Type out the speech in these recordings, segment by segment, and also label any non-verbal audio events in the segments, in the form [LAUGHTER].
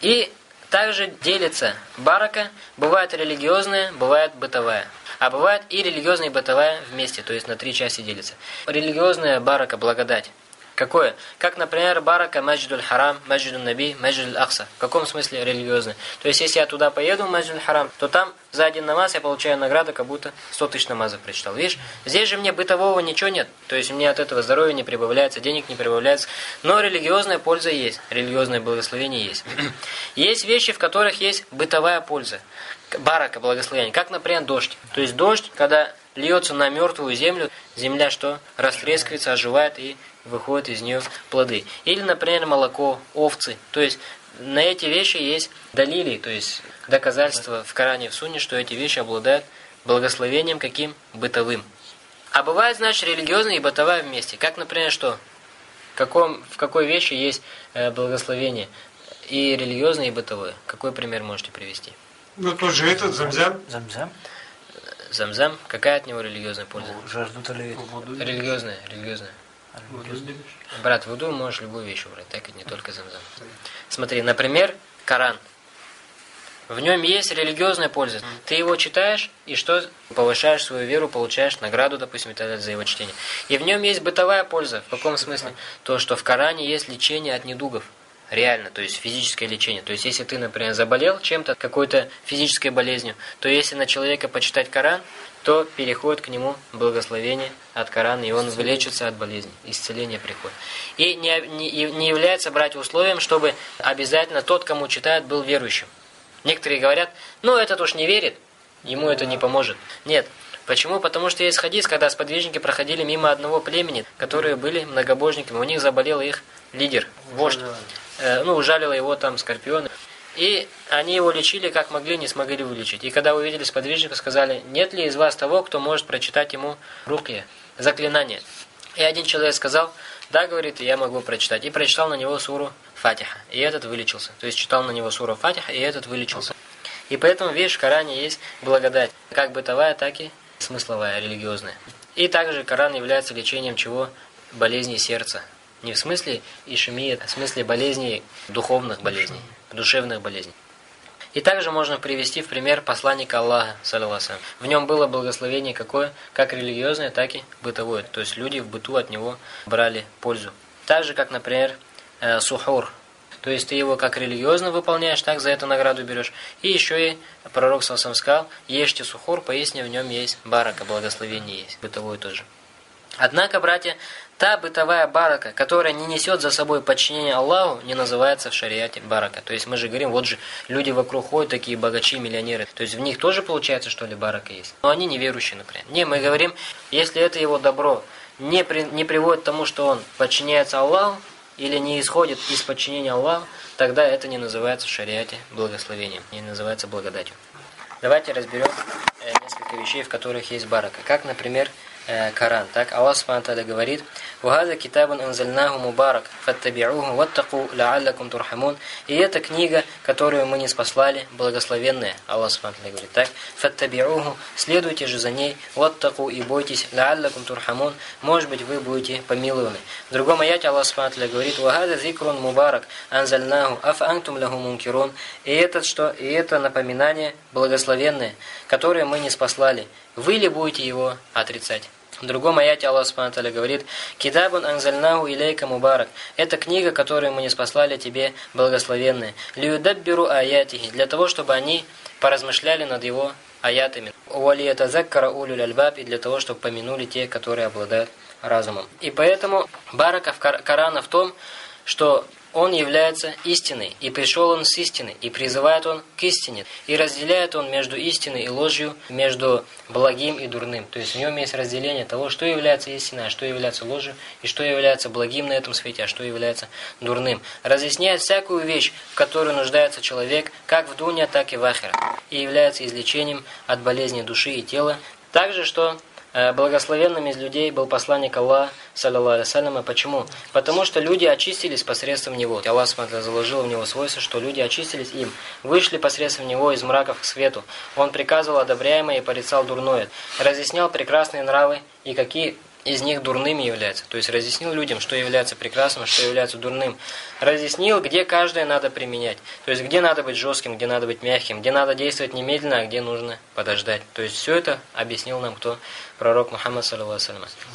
И также делится барака, бывает религиозная, бывает бытовая. А бывает и религиозная, и бытовая вместе, то есть на три части делится. Религиозная барака, благодать. Какое? Как, например, барака Маджидуль Харам, Маджидуль Наби, Маджидуль Ахса. В каком смысле религиозный? То есть, если я туда поеду, в Маджидуль Харам, то там за один намаз я получаю награду, как будто 100 тысяч намазов прочитал. Видишь, здесь же мне бытового ничего нет. То есть, мне от этого здоровья не прибавляется, денег не прибавляется. Но религиозная польза есть, религиозное благословение есть. [CLEARS THROAT] Есть вещи, в которых есть бытовая польза. Барака, благословение. Как, например, дождь. То есть, дождь, когда льется на мертвую землю, земля что? Растрескивается, оживает и выходят из нее плоды. Или, например, молоко, овцы. То есть на эти вещи есть далили, то есть доказательства в Коране, в Сунне, что эти вещи обладают благословением каким? Бытовым. А бывает, значит, религиозная и бытовая вместе. Как, например, что? В, каком, в какой вещи есть э, благословение? И религиозное, и бытовое. Какой пример можете привести? Ну, тот же этот, замзям. Замзам? Замзам. Какая от него религиозная польза? Жажду ли? Религиозная, религиозная. Брат, в можешь любую вещь убрать, так и не только замзам. Смотри, например, Коран. В нем есть религиозная польза. Ты его читаешь, и что? Повышаешь свою веру, получаешь награду, допустим, за его чтение. И в нем есть бытовая польза. В каком смысле? То, что в Коране есть лечение от недугов. Реально, то есть физическое лечение. То есть если ты, например, заболел чем-то, какой-то физической болезнью, то если на человека почитать Коран, то переходит к нему благословение от Корана, и он вылечится от болезни, исцеление приходит. И не, не, не является брать условием, чтобы обязательно тот, кому читает, был верующим. Некоторые говорят, ну этот уж не верит, ему это не поможет. Нет. Почему? Потому что есть хадис, когда сподвижники проходили мимо одного племени, которые были многобожниками, у них заболел их лидер, вождь. Э, ну, ужалило его там скорпионы. И они его лечили как могли, не смогли вылечить. И когда увидели сподвижника, сказали, нет ли из вас того, кто может прочитать ему рукья, заклинание. И один человек сказал, да, говорит, я могу прочитать. И прочитал на него суру Фатиха. И этот вылечился. То есть читал на него суру Фатиха, и этот вылечился. И поэтому, видишь, в Коране есть благодать. Как бытовая, так и смысловая, религиозная. И также Коран является лечением чего? Болезней сердца. Не в смысле ишемии, а в смысле болезней, духовных болезней душевных болезней. И также можно привести в пример посланника Аллаха, саллиллаху В нем было благословение какое? Как религиозное, так и бытовое. То есть люди в быту от него брали пользу. Так же, как, например, э, сухур. То есть ты его как религиозно выполняешь, так за эту награду берешь. И еще и пророк сам сказал, ешьте сухур, поясни, в нем есть барака, благословение есть. Бытовое тоже. Однако, братья, Та бытовая барака, которая не несет за собой подчинение Аллаху, не называется в шариате барака. То есть мы же говорим, вот же люди вокруг ходят, такие богачи, миллионеры. То есть в них тоже получается, что ли, барака есть. Но они неверующие, например. Не, мы говорим, если это его добро не, при, не приводит к тому, что он подчиняется Аллаху, или не исходит из подчинения Аллаху, тогда это не называется в шариате благословением, не называется благодатью. Давайте разберем э, несколько вещей, в которых есть барака. Как, например, Э, Коран. Так, Аллах Субхану говорит: "Вахаза китабун анзальнаху мубарак, фаттаби'уху ваттаку ла'аллакум турхамун". И эта книга, которую мы не спаслали, благословенная. Аллах Субхану говорит так: "Фаттаби'уху", следуйте же за ней, ваттаку и бойтесь ла'аллакум турхамун, может быть, вы будете помилованы. В другом аяте Аллах Субхану говорит: "Вахаза зикрун мубарак анзальнаху афа антум лаху мункирун". И это что? И это напоминание благословенное, которое мы не спаслали. Вы ли будете его отрицать? В другом аяте Аллах Субхану говорит: "Китабун анзальнаху илейка мубарак". Это книга, которую мы не спаслали тебе, благословенная. Лиюдаббиру аятихи, для того, чтобы они поразмышляли над его аятами. Уалиятазаккара улюль альбаб, и для того, чтобы помянули те, которые обладают разумом. И поэтому барака в Корана в том, что он является истиной, и пришел он с истины, и призывает он к истине, и разделяет он между истиной и ложью, между благим и дурным. То есть в нем есть разделение того, что является истиной, а что является ложью, и что является благим на этом свете, а что является дурным. Разъясняет всякую вещь, в которую нуждается человек, как в дуне, так и в ахера, и является излечением от болезни души и тела. Также, что благословенным из людей был посланник Аллаха, саллиллаху алейhi Почему? Потому что люди очистились посредством него. Аллах смотря, заложил в него свойство, что люди очистились им, вышли посредством него из мраков к свету. Он приказывал одобряемое и порицал дурное, разъяснял прекрасные нравы и какие из них дурными является. То есть разъяснил людям, что является прекрасным, что является дурным. Разъяснил, где каждое надо применять. То есть где надо быть жестким, где надо быть мягким, где надо действовать немедленно, а где нужно подождать. То есть все это объяснил нам кто? Пророк Мухаммад, саллиллаху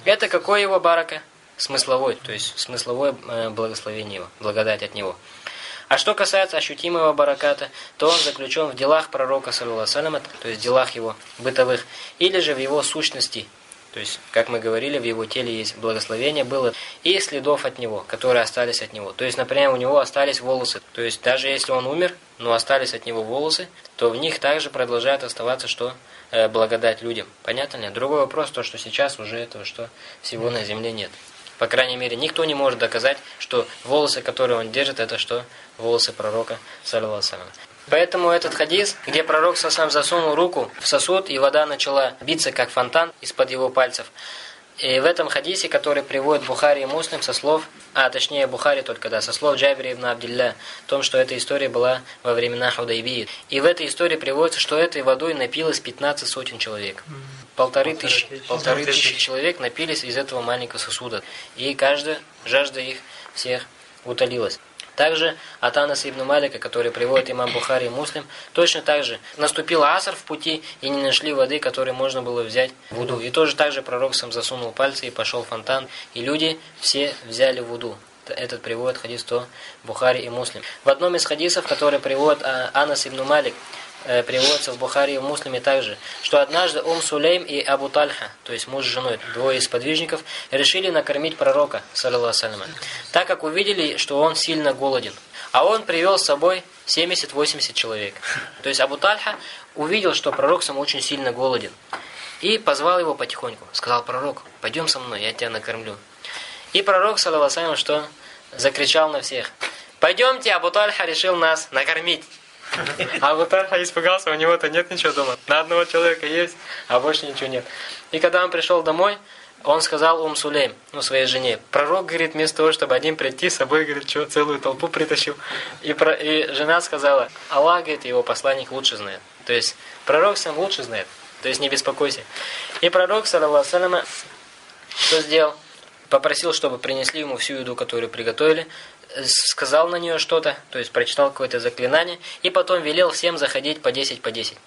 Это какой его барака? Смысловой, то есть смысловое э, благословение его, благодать от него. А что касается ощутимого бараката, то он заключен в делах пророка, саллиллаху то есть делах его бытовых, или же в его сущности, то есть, как мы говорили, в его теле есть благословение было и следов от него, которые остались от него. То есть, например, у него остались волосы. То есть, даже если он умер, но остались от него волосы, то в них также продолжает оставаться, что э, благодать людям. Понятно ли? Другой вопрос, то, что сейчас уже этого, что всего на земле нет. По крайней мере, никто не может доказать, что волосы, которые он держит, это что? Волосы пророка, саллиллаху Поэтому этот хадис, где пророк сам засунул руку в сосуд, и вода начала биться, как фонтан, из-под его пальцев. И в этом хадисе, который приводит Бухари и Муслим со слов, а точнее Бухари только, да, со слов Джабири ибн Абдилля, о том, что эта история была во времена Худайбии. И в этой истории приводится, что этой водой напилось 15 сотен человек. Полторы тысячи, полторы тысячи человек напились из этого маленького сосуда. И каждая жажда их всех утолилась. Также от Анаса ибн Малика, который приводит имам Бухари и Муслим, точно так же наступил аср в пути и не нашли воды, которой можно было взять вуду. И тоже так же пророк сам засунул пальцы и пошел фонтан, и люди все взяли вуду. Этот приводит хадис то Бухари и Муслим. В одном из хадисов, который приводит а, Анас ибн Малик, приводится в Бухари и в Муслиме также, что однажды Ум Сулейм и Абу Тальха, то есть муж с женой, двое из подвижников, решили накормить пророка, саллиллаху так как увидели, что он сильно голоден. А он привел с собой 70-80 человек. То есть Абу Тальха увидел, что пророк сам очень сильно голоден. И позвал его потихоньку. Сказал, пророк, пойдем со мной, я тебя накормлю. И пророк, саллиллаху что? Закричал на всех. Пойдемте, Абу Тальха решил нас накормить. А Альфа испугался, у него-то нет ничего дома. На одного человека есть, а больше ничего нет. И когда он пришел домой, он сказал Ум Сулейм, ну, своей жене, пророк, говорит, вместо того, чтобы один прийти, с собой, говорит, что, целую толпу притащил. И, про, и жена сказала, Аллах, говорит, его посланник лучше знает. То есть, пророк сам лучше знает. То есть, не беспокойся. И пророк, саллаху что сделал? Попросил, чтобы принесли ему всю еду, которую приготовили, сказал на нее что-то, то есть прочитал какое-то заклинание, и потом велел всем заходить по 10 по 10.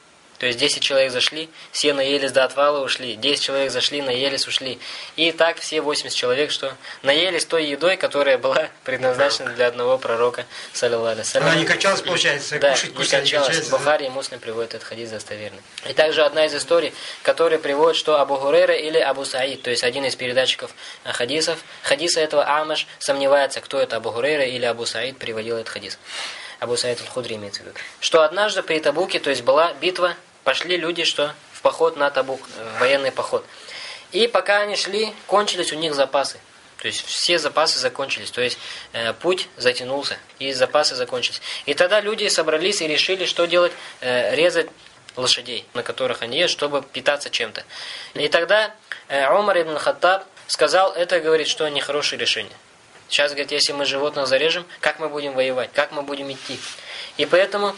То есть 10 человек зашли, все наелись до отвала, ушли. 10 человек зашли, наелись, ушли. И так все 80 человек, что наелись той едой, которая была [LAUGHS] предназначена для одного пророка, саллиллаху Она не качалась, получается, да, кушать, не качалась. Бухари и Муслим приводят этот хадис достоверный. И также одна из историй, которая приводит, что Абу Хурейра или Абу Саид, то есть один из передатчиков хадисов, хадиса этого Амаш сомневается, кто это Абу Хурейра или Абу Саид приводил этот хадис. Абу Саид аль-Худри имеется в виду. Что однажды при Табуке, то есть была битва, пошли люди, что в поход на Табук, в военный поход. И пока они шли, кончились у них запасы. То есть все запасы закончились, то есть э, путь затянулся, и запасы закончились. И тогда люди собрались и решили, что делать, э, резать лошадей, на которых они едут, чтобы питаться чем-то. И тогда э, Умар ибн Хаттаб сказал, это говорит, что нехорошее решение. Сейчас, говорит, если мы животных зарежем, как мы будем воевать, как мы будем идти? И поэтому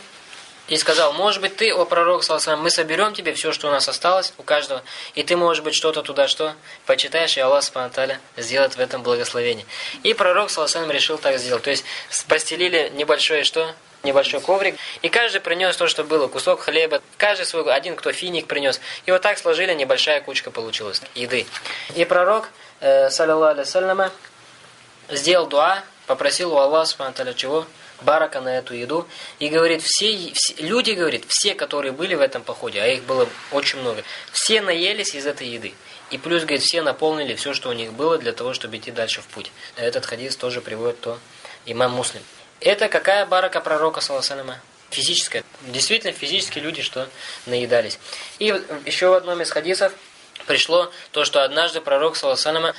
и сказал, может быть, ты, о пророк, мы соберем тебе все, что у нас осталось, у каждого, и ты, может быть, что-то туда, что, почитаешь, и Аллах, спонталя, сделает в этом благословение. И пророк, салсалам, решил так сделать. То есть, постелили небольшое, что? Небольшой коврик, и каждый принес то, что было, кусок хлеба, каждый свой, один, кто финик принес. И вот так сложили, небольшая кучка получилась, еды. И пророк, э, саллиллаху алейhi сделал дуа, попросил у Аллаха, чего? Барака на эту еду. И говорит, все, все люди, говорит, все, которые были в этом походе, а их было очень много, все наелись из этой еды. И плюс, говорит, все наполнили все, что у них было, для того, чтобы идти дальше в путь. Этот хадис тоже приводит то имам Муслим. Это какая барака пророка, саллаху Физическая. Действительно, физические люди, что наедались. И еще в одном из хадисов пришло то, что однажды пророк, саллаху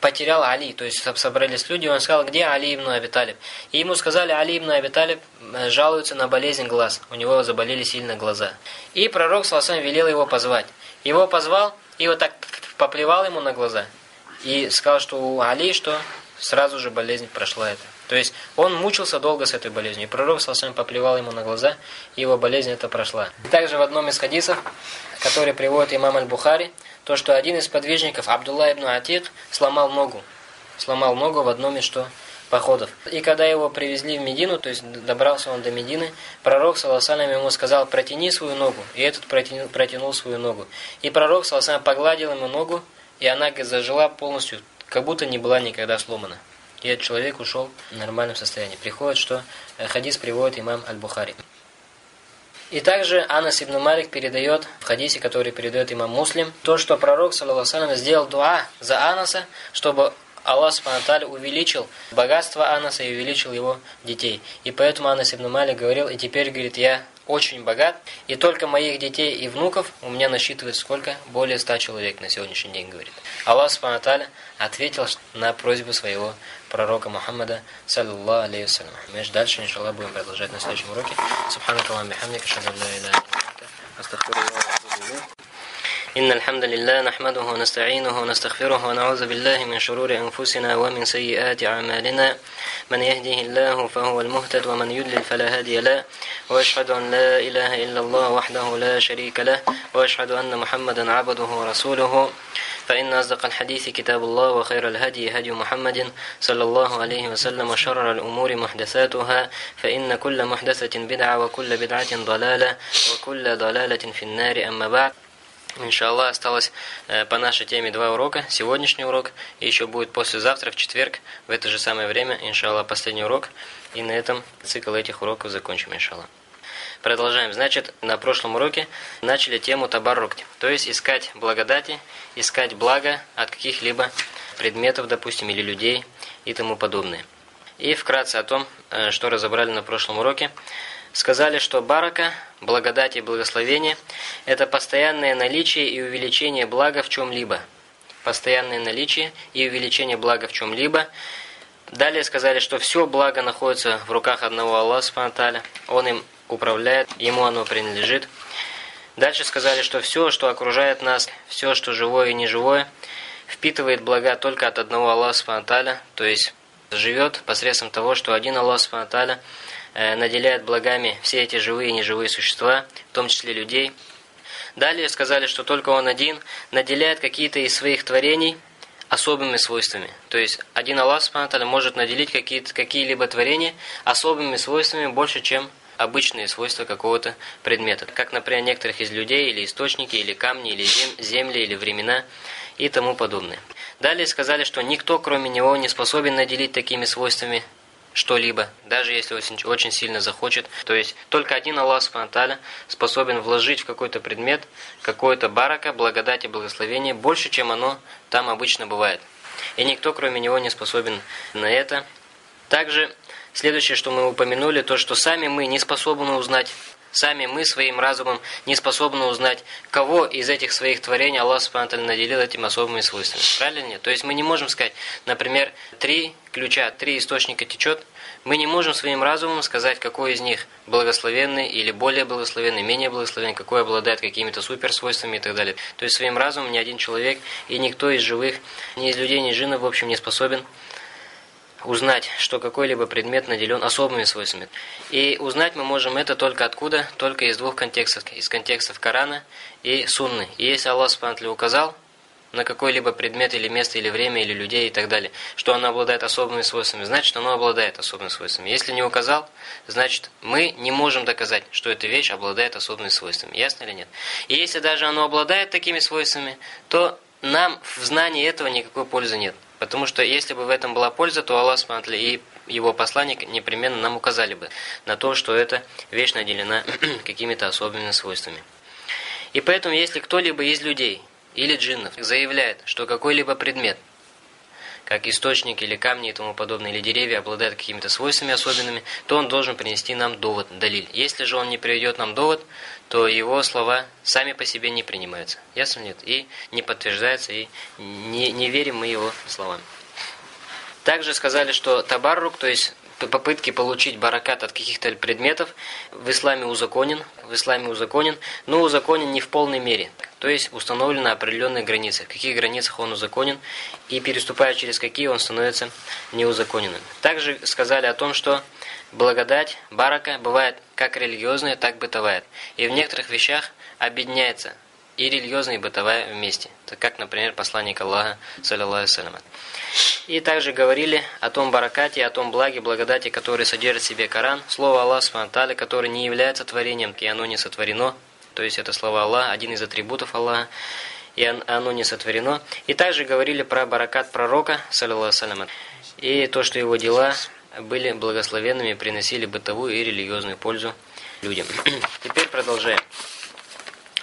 потерял Али, то есть собрались люди, он сказал, где Али ибн Абиталиб? И ему сказали, Али ибн Абиталиб э, жалуется на болезнь глаз, у него заболели сильно глаза. И пророк Саласан велел его позвать. Его позвал, и вот так поплевал ему на глаза. И сказал, что у Али, что сразу же болезнь прошла это. То есть он мучился долго с этой болезнью. И пророк Саласан поплевал ему на глаза, и его болезнь это прошла. Также в одном из хадисов, который приводит имам Аль-Бухари, то, что один из подвижников, Абдулла ибн Атик, сломал ногу. Сломал ногу в одном из что походов. И когда его привезли в Медину, то есть добрался он до Медины, пророк, саллассалям, ему сказал, протяни свою ногу. И этот протянул, протянул свою ногу. И пророк, саллассалям, погладил ему ногу, и она зажила полностью, как будто не была никогда сломана. И этот человек ушел в нормальном состоянии. Приходит, что э, хадис приводит имам Аль-Бухари. И также Анас ибн Малик передает в хадисе, который передает имам Муслим, то, что пророк, саллиллаху сделал дуа за Анаса, чтобы Аллах Субхану увеличил богатство Анаса и увеличил его детей. И поэтому Анас ибн Малик говорил, и теперь, говорит, я очень богат, и только моих детей и внуков у меня насчитывает сколько? Более ста человек на сегодняшний день, говорит. Аллах Субхану ответил на просьбу своего пророка Мухаммада, саллаллаху алейхи Значит, дальше, иншалла, будем продолжать на следующем уроке. Субхану Аллаху бихамдик, ашаду إن الحمد لله نحمده ونستعينه ونستغفره ونعوذ بالله من شرور أنفسنا ومن سيئات أعمالنا من يهده الله فهو المهتد ومن يدلل فلا هادي له وأشهد أن لا إله إلا الله وحده لا شريك له وأشهد أن محمدا عبده ورسوله فإن أصدق الحديث كتاب الله وخير الهدي هدي محمد صلى الله عليه وسلم وشر الأمور محدثاتها فإن كل محدثة بدعة وكل بدعة ضلالة وكل ضلالة في النار أما بعد Иншаллах, осталось э, по нашей теме два урока. Сегодняшний урок и еще будет послезавтра, в четверг, в это же самое время, иншаллах, последний урок. И на этом цикл этих уроков закончим, иншаллах. Продолжаем. Значит, на прошлом уроке начали тему табаррук, то есть искать благодати, искать благо от каких-либо предметов, допустим, или людей и тому подобное. И вкратце о том, э, что разобрали на прошлом уроке сказали, что барака, благодать и благословение – это постоянное наличие и увеличение блага в чем-либо. Постоянное наличие и увеличение блага в чем-либо. Далее сказали, что все благо находится в руках одного Аллаха Субхану Он им управляет, ему оно принадлежит. Дальше сказали, что все, что окружает нас, все, что живое и неживое, впитывает блага только от одного Аллаха Субхану то есть живет посредством того, что один Аллах Субхану Э, наделяет благами все эти живые и неживые существа, в том числе людей. Далее сказали, что только Он один наделяет какие-то из своих творений особыми свойствами. То есть один Аллах Субхану может наделить какие-то какие-либо творения особыми свойствами больше, чем обычные свойства какого-то предмета. Как, например, некоторых из людей, или источники, или камни, или земли, или времена и тому подобное. Далее сказали, что никто, кроме него, не способен наделить такими свойствами что-либо, даже если очень, сильно захочет. То есть только один Аллах Субтитры способен вложить в какой-то предмет какое-то барака, благодать и благословение больше, чем оно там обычно бывает. И никто, кроме него, не способен на это. Также следующее, что мы упомянули, то, что сами мы не способны узнать Сами мы своим разумом не способны узнать, кого из этих своих творений Аллах Субтитры наделил этим особыми свойствами. Правильно нет? То есть мы не можем сказать, например, три ключа, три источника течет, мы не можем своим разумом сказать, какой из них благословенный или более благословенный, менее благословенный, какой обладает какими-то суперсвойствами и так далее. То есть своим разумом ни один человек и никто из живых, ни из людей, ни джиннов, в общем, не способен узнать, что какой-либо предмет наделен особыми свойствами. И узнать мы можем это только откуда? Только из двух контекстов. Из контекстов Корана и Сунны. И если Аллах Субтитры указал на какой-либо предмет или место, или время, или людей и так далее, что оно обладает особыми свойствами, значит оно обладает особыми свойствами. Если не указал, значит мы не можем доказать, что эта вещь обладает особыми свойствами. Ясно или нет? И если даже оно обладает такими свойствами, то нам в знании этого никакой пользы нет. Потому что если бы в этом была польза, то Аллах смотри, и его посланник непременно нам указали бы на то, что эта вещь наделена [CLEARS THROAT] какими-то особыми свойствами. И поэтому, если кто-либо из людей или джиннов заявляет, что какой-либо предмет как источник или камни и тому подобное, или деревья обладают какими-то свойствами особенными, то он должен принести нам довод, далиль. Если же он не приведет нам довод, то его слова сами по себе не принимаются. Ясно нет? И не подтверждается, и не, не верим мы его словам. Также сказали, что табаррук, то есть попытки получить баракат от каких-то предметов в исламе узаконен, в исламе узаконен, но узаконен не в полной мере. То есть установлены определенные границы, в каких границах он узаконен, и переступая через какие он становится неузаконенным. Также сказали о том, что благодать, барака, бывает как религиозная, так бытовая. И в некоторых вещах объединяется и религиозная и бытовая вместе. Как, например, посланник Аллаха, саллиллаху салям. И также говорили о том баракате, о том благе, благодати, который содержит в себе Коран, слово Аллаха, Субтитры, который не является творением, и оно не сотворено, то есть это слова Аллаха, один из атрибутов Аллаха, и оно не сотворено. И также говорили про баракат пророка, саллиллаху салям, и то, что его дела были благословенными, приносили бытовую и религиозную пользу людям. [CLEARS THROAT] Теперь продолжаем.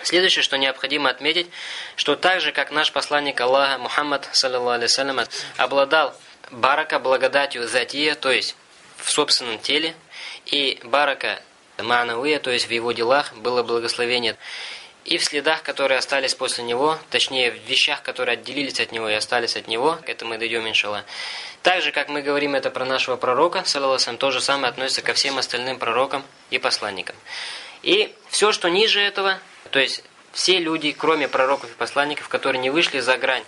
Следующее, что необходимо отметить, что так же, как наш посланник Аллаха Мухаммад, саллиллаху обладал барака благодатью затия, то есть в собственном теле, и барака манауия, то есть в его делах, было благословение, и в следах, которые остались после него, точнее в вещах, которые отделились от него и остались от него, к этому мы дойдем, иншаллах. Так же, как мы говорим это про нашего пророка, саллиллаху то же самое относится ко всем остальным пророкам и посланникам. И все, что ниже этого, то есть все люди, кроме пророков и посланников, которые не вышли за грань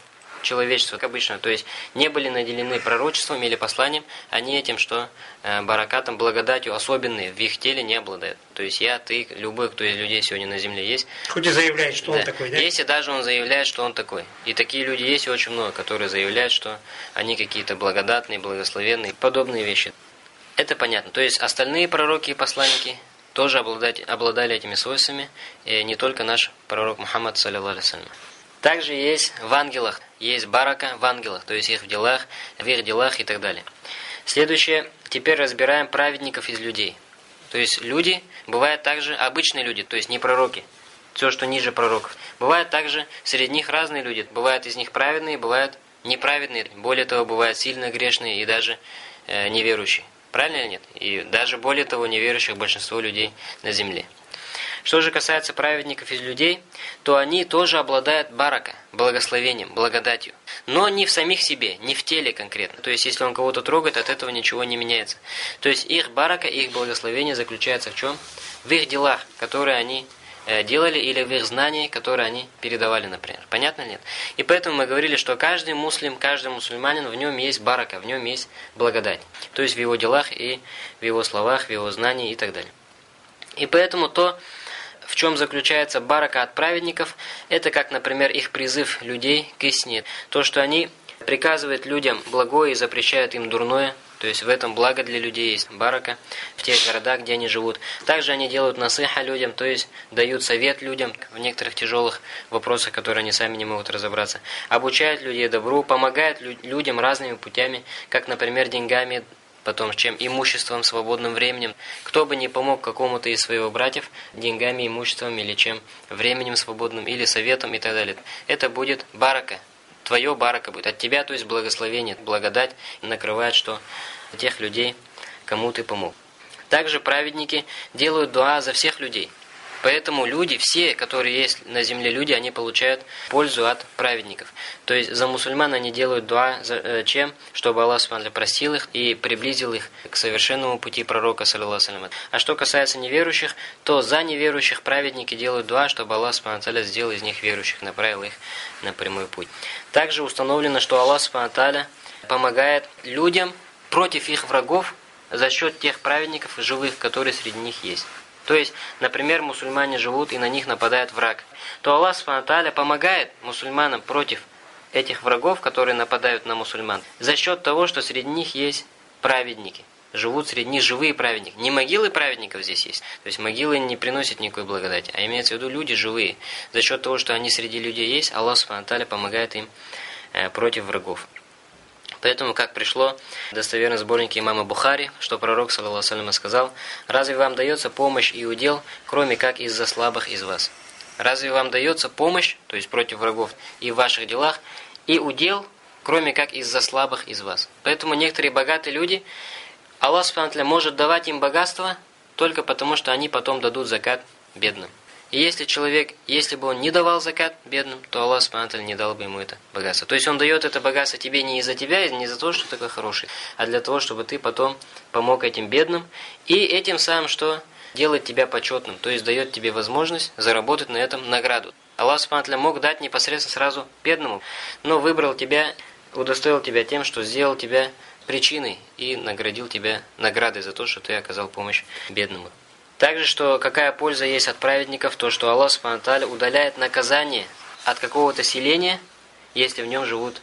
человечества, как обычно, то есть не были наделены пророчеством или посланием, они этим, что э, баракатом, благодатью особенные в их теле не обладают. То есть я, ты, любой, кто из людей сегодня на земле есть. Хоть и заявляет, что да. он такой, да? Если даже он заявляет, что он такой. И такие люди есть очень много, которые заявляют, что они какие-то благодатные, благословенные, подобные вещи. Это понятно. То есть остальные пророки и посланники тоже обладать, обладали этими свойствами, и не только наш пророк Мухаммад, саллиллаху алейhi Также есть в ангелах, есть барака в ангелах, то есть их в делах, в их делах и так далее. Следующее, теперь разбираем праведников из людей. То есть люди, бывают также обычные люди, то есть не пророки, все, что ниже пророков. Бывают также среди них разные люди, бывают из них праведные, бывают неправедные, более того, бывают сильно грешные и даже э, неверующие. Правильно или нет? И даже более того, неверующих большинство людей на земле. Что же касается праведников из людей, то они тоже обладают барака, благословением, благодатью. Но не в самих себе, не в теле конкретно. То есть, если он кого-то трогает, от этого ничего не меняется. То есть, их барака, их благословение заключается в чем? В их делах, которые они Э, делали или в их знании, которые они передавали, например. Понятно нет? И поэтому мы говорили, что каждый муслим, каждый мусульманин, в нем есть барака, в нем есть благодать. То есть в его делах и в его словах, в его знании и так далее. И поэтому то, в чем заключается барака от праведников, это как, например, их призыв людей к истине. То, что они приказывают людям благое и запрещают им дурное, то есть в этом благо для людей есть барака в тех городах, где они живут. Также они делают насыха людям, то есть дают совет людям в некоторых тяжелых вопросах, которые они сами не могут разобраться. Обучают людей добру, помогают людям разными путями, как, например, деньгами, потом чем имуществом, свободным временем. Кто бы не помог какому-то из своих братьев деньгами, имуществом или чем, временем свободным или советом и так далее. Это будет барака, твое барака будет. От тебя, то есть благословение, благодать накрывает, что тех людей, кому ты помог. Также праведники делают дуа за всех людей. Поэтому люди, все, которые есть на земле люди, они получают пользу от праведников. То есть за мусульман они делают дуа за, э, чем? Чтобы Аллах Субхану простил их и приблизил их к совершенному пути пророка, саллиллаху А что касается неверующих, то за неверующих праведники делают дуа, чтобы Аллах Субхану сделал из них верующих, направил их на прямой путь. Также установлено, что Аллах Субхану помогает людям против их врагов за счет тех праведников живых, которые среди них есть. То есть, например, мусульмане живут и на них нападает враг. То Аллах Субхану помогает мусульманам против этих врагов, которые нападают на мусульман, за счет того, что среди них есть праведники. Живут среди них живые праведники. Не могилы праведников здесь есть. То есть могилы не приносят никакой благодати, а имеется в виду люди живые. За счет того, что они среди людей есть, Аллах Субхану помогает им э, против врагов. Поэтому, как пришло достоверно сборнике имама Бухари, что пророк, саллиллаху сказал, «Разве вам дается помощь и удел, кроме как из-за слабых из вас? Разве вам дается помощь, то есть против врагов, и в ваших делах, и удел, кроме как из-за слабых из вас?» Поэтому некоторые богатые люди, Аллах может давать им богатство, только потому, что они потом дадут закат бедным. И если человек, если бы он не давал закат бедным, то Аллах Субхану не дал бы ему это богатство. То есть он дает это богатство тебе не из-за тебя, не за то, что ты такой хороший, а для того, чтобы ты потом помог этим бедным. И этим самым, что делает тебя почетным, то есть дает тебе возможность заработать на этом награду. Аллах Субхану мог дать непосредственно сразу бедному, но выбрал тебя, удостоил тебя тем, что сделал тебя причиной и наградил тебя наградой за то, что ты оказал помощь бедному. Также, что какая польза есть от праведников, то, что Аллах Субхану удаляет наказание от какого-то селения, если в нем живут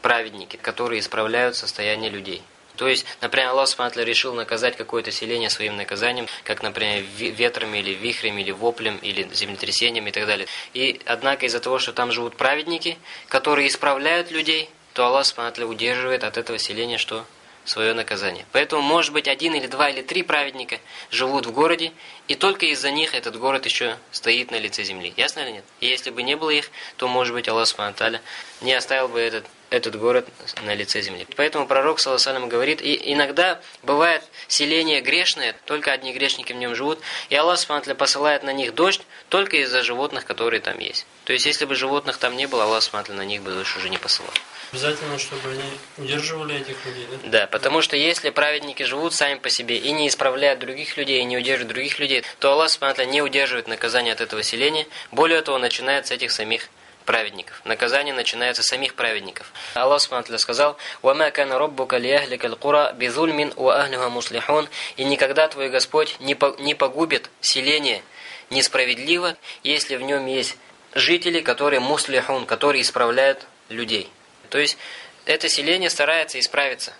праведники, которые исправляют состояние людей. То есть, например, Аллах Субхану решил наказать какое-то селение своим наказанием, как, например, ветрами или вихрем, или воплем, или землетрясением и так далее. И, однако, из-за того, что там живут праведники, которые исправляют людей, то Аллах Субхану удерживает от этого селения что? Свое наказание. Поэтому, может быть, один или два или три праведника живут в городе, и только из-за них этот город еще стоит на лице земли. Ясно или нет? И если бы не было их, то, может быть, Аллах не оставил бы этот этот город на лице земли. Поэтому пророк, саллаху говорит, и иногда бывает селение грешное, только одни грешники в нем живут, и Аллах Субхану посылает на них дождь только из-за животных, которые там есть. То есть, если бы животных там не было, Аллах Субхану на них бы дождь уже не посылал. Обязательно, чтобы они удерживали этих людей, да? Да, потому что если праведники живут сами по себе и не исправляют других людей, и не удерживают других людей, то Аллах Субхану не удерживает наказание от этого селения. Более того, начинает с этих самих праведников. Наказание начинается с самих праведников. Аллах Субхану сказал: "Вама кана раббука лияхликал кура бизульмин ва ахлиха муслихун". И никогда твой Господь не погубит селение несправедливо, если в нем есть жители, которые муслихун, которые исправляют людей. То есть это селение старается исправиться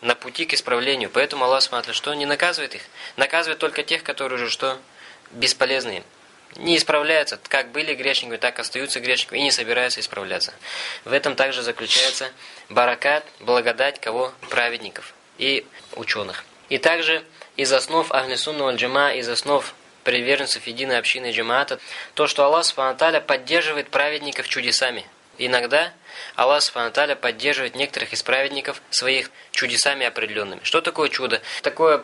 на пути к исправлению. Поэтому Аллах смотрит, что не наказывает их. Наказывает только тех, которые уже что? Бесполезные. Не исправляются. Как были грешниками, так остаются грешниками и не собираются исправляться. В этом также заключается баракат, благодать кого? Праведников и ученых. И также из основ Ахлисунна аль-Джама, из основ приверженцев единой общины джамаата, то, что Аллах Субхану поддерживает праведников чудесами. Иногда Аллах Субхану поддерживает некоторых из праведников своих чудесами определенными. Что такое чудо? Такое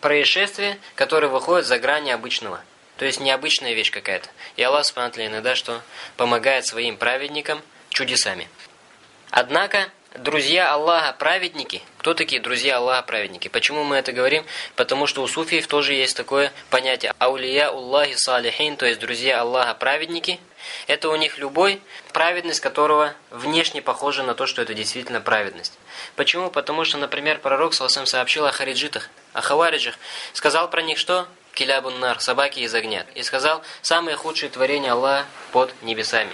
происшествие, которое выходит за грани обычного. То есть необычная вещь какая-то. И Аллах Субхану иногда что? Помогает своим праведникам чудесами. Однако, друзья Аллаха праведники. Кто такие друзья Аллаха праведники? Почему мы это говорим? Потому что у суфиев тоже есть такое понятие аулия Аллахи салихин, то есть друзья Аллаха праведники. Это у них любой, праведность которого внешне похожа на то, что это действительно праведность. Почему? Потому что, например, пророк Саласам сообщил о хариджитах, о хавариджах. Сказал про них что? Килябун нар, собаки из огня. И сказал, самые худшие творения Аллаха под небесами.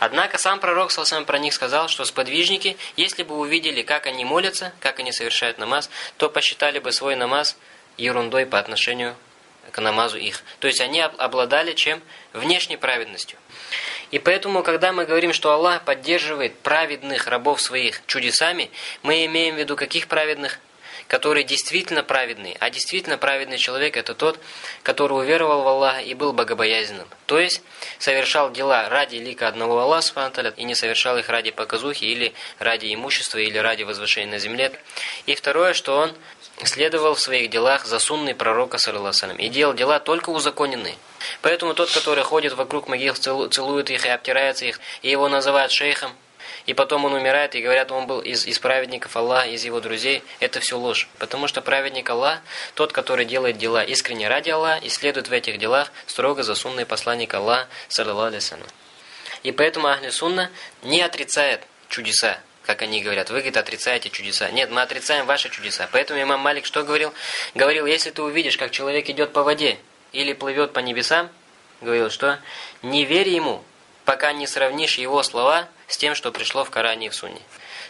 Однако сам пророк Саласам про них сказал, что сподвижники, если бы увидели, как они молятся, как они совершают намаз, то посчитали бы свой намаз ерундой по отношению к намазу их. То есть они обладали чем? Внешней праведностью. И поэтому, когда мы говорим, что Аллах поддерживает праведных рабов своих чудесами, мы имеем в виду каких праведных? Которые действительно праведные. А действительно праведный человек – это тот, который уверовал в Аллаха и был богобоязненным. То есть, совершал дела ради лика одного Аллаха, и не совершал их ради показухи, или ради имущества, или ради возвышения на земле. И второе, что он следовал в своих делах за сунной пророка, саллиллаху и делал дела только узаконенные. Поэтому тот, который ходит вокруг могил, целует их и обтирается их, и его называют шейхом, и потом он умирает, и говорят, он был из, из праведников Аллаха, из его друзей, это все ложь. Потому что праведник Аллах, тот, который делает дела искренне ради Аллаха, и следует в этих делах строго за сунной посланник Аллаха, саллиллаху И поэтому Ахли Сунна не отрицает чудеса, как они говорят. Вы, говорит, отрицаете чудеса. Нет, мы отрицаем ваши чудеса. Поэтому имам Малик что говорил? Говорил, если ты увидишь, как человек идет по воде, или плывет по небесам, говорил, что не верь ему, пока не сравнишь его слова с тем, что пришло в Коране и в Сунне.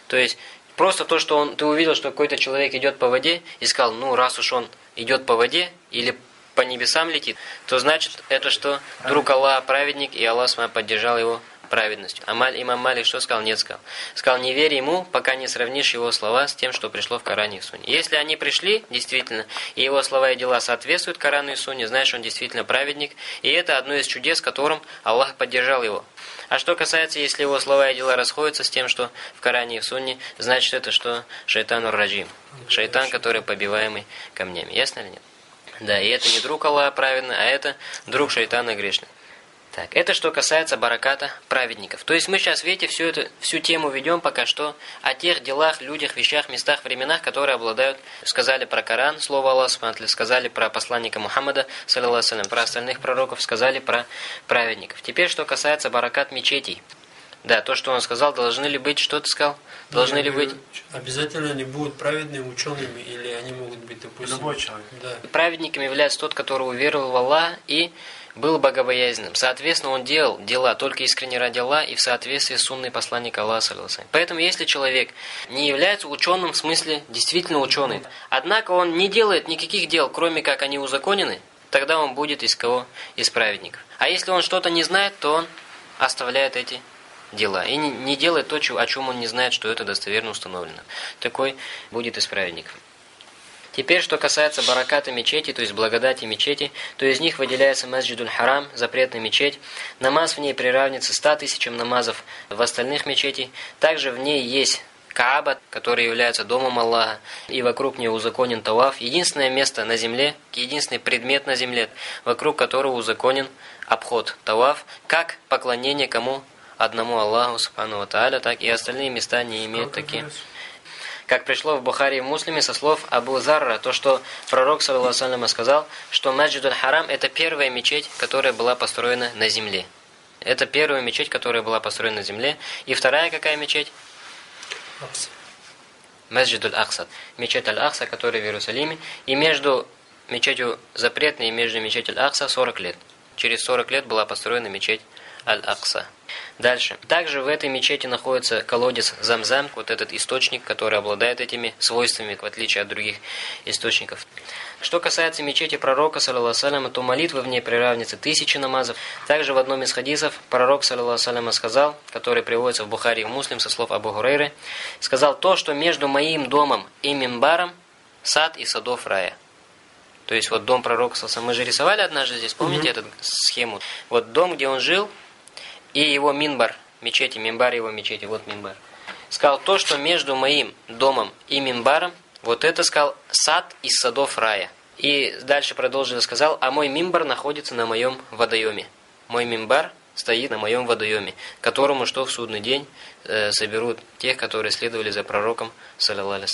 То есть, просто то, что он, ты увидел, что какой-то человек идет по воде, и сказал, ну, раз уж он идет по воде, или по небесам летит, то значит, это что? Друг Аллаха праведник, и Аллах поддержал его праведностью. А имам Малик что сказал? Нет, сказал. Сказал, не верь ему, пока не сравнишь его слова с тем, что пришло в Коране и Сунне. Если они пришли, действительно, и его слова и дела соответствуют Корану и Сунне, знаешь, он действительно праведник, и это одно из чудес, которым Аллах поддержал его. А что касается, если его слова и дела расходятся с тем, что в Коране и в Сунне, значит это что? Шайтан раджим. Шайтан, который побиваемый камнями. Ясно или нет? Да, и это не друг Аллаха праведный, а это друг шайтана грешный. Так, это что касается бараката праведников. То есть мы сейчас, видите, всю эту всю тему ведем пока что о тех делах, людях, вещах, местах, временах, которые обладают, сказали про Коран, слово Аллаха, сказали про посланника Мухаммада, саллиллаху про остальных пророков, сказали про праведников. Теперь, что касается баракат мечетей. Да, то, что он сказал, должны ли быть, что ты сказал? Должны ли быть? Обязательно ли будут праведные учеными, или они могут быть, допустим... Любой человек. Да. Праведником является тот, который уверовал в Аллах и был богобоязненным. Соответственно, он делал дела только искренне ради Аллаха и в соответствии с сунной посланника Аллаха. Поэтому, если человек не является ученым, в смысле действительно ученый, однако он не делает никаких дел, кроме как они узаконены, тогда он будет из кого? Из праведников. А если он что-то не знает, то он оставляет эти дела. И не делает то, о чем он не знает, что это достоверно установлено. Такой будет из праведников. Теперь, что касается бараката мечети, то есть благодати мечети, то из них выделяется Масджидуль Харам, запретная мечеть. Намаз в ней приравнится 100 тысячам намазов в остальных мечетей. Также в ней есть Кааба, который является домом Аллаха, и вокруг нее узаконен Таваф. Единственное место на земле, единственный предмет на земле, вокруг которого узаконен обход Таваф, как поклонение кому? Одному Аллаху, Субхану Тааля, так и остальные места не имеют такие. Как пришло в Бухари и Муслиме со слов Абу Зарра, то, что пророк, саллиллаху сказал, что Маджидуль Харам – это первая мечеть, которая была построена на земле. Это первая мечеть, которая была построена на земле. И вторая какая мечеть? مسجد الأقصى. Мечеть Аль-Акса, которая в Иерусалиме. И между мечетью запретной и между мечетью Аль-Акса 40 лет. Через 40 лет была построена мечеть Аль-Акса. Дальше. Также в этой мечети находится колодец Замзам, вот этот источник, который обладает этими свойствами, в отличие от других источников. Что касается мечети пророка, صلى الله то молитвы в ней приравнится тысячи намазов. Также в одном из хадисов пророк, саллиллаху сказал, который приводится в Бухари и в Муслим со слов Абу Гурейры, сказал то, что между моим домом и мимбаром сад и садов рая. То есть вот дом пророка, мы же рисовали однажды здесь, помните mm -hmm. эту схему? Вот дом, где он жил, и его минбар, мечети, минбар его мечети, вот минбар. Сказал то, что между моим домом и минбаром, вот это сказал сад из садов рая. И дальше продолжил сказал, а мой мимбар находится на моем водоеме. Мой мимбар стоит на моем водоеме, которому что в судный день э, соберут тех, которые следовали за пророком, саллиллаху